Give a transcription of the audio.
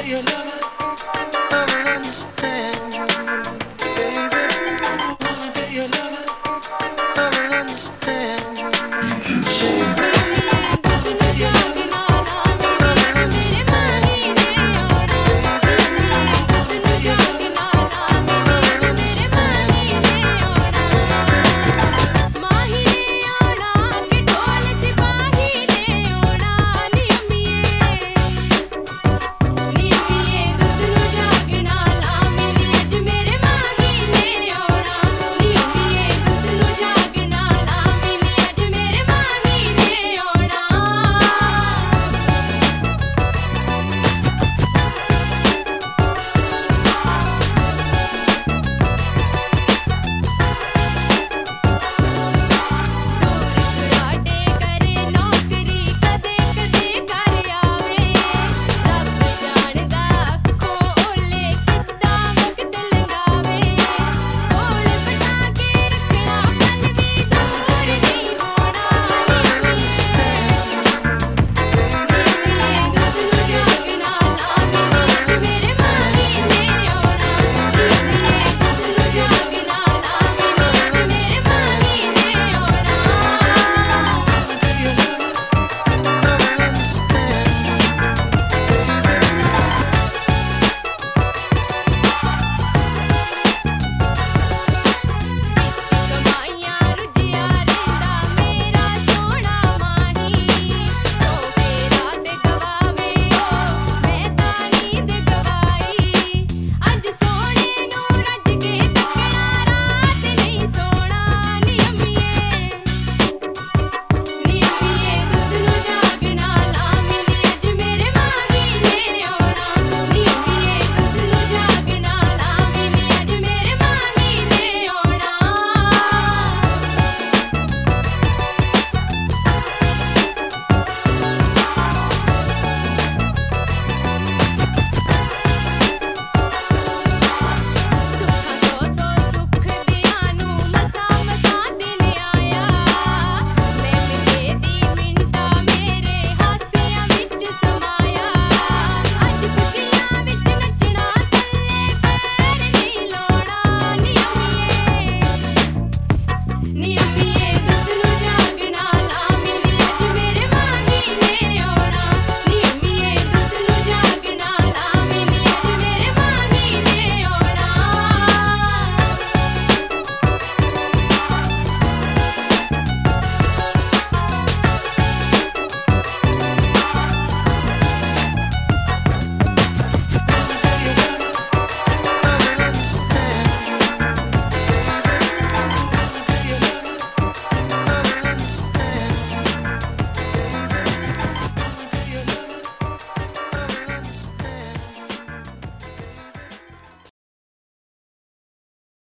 say you love lover. I will understand.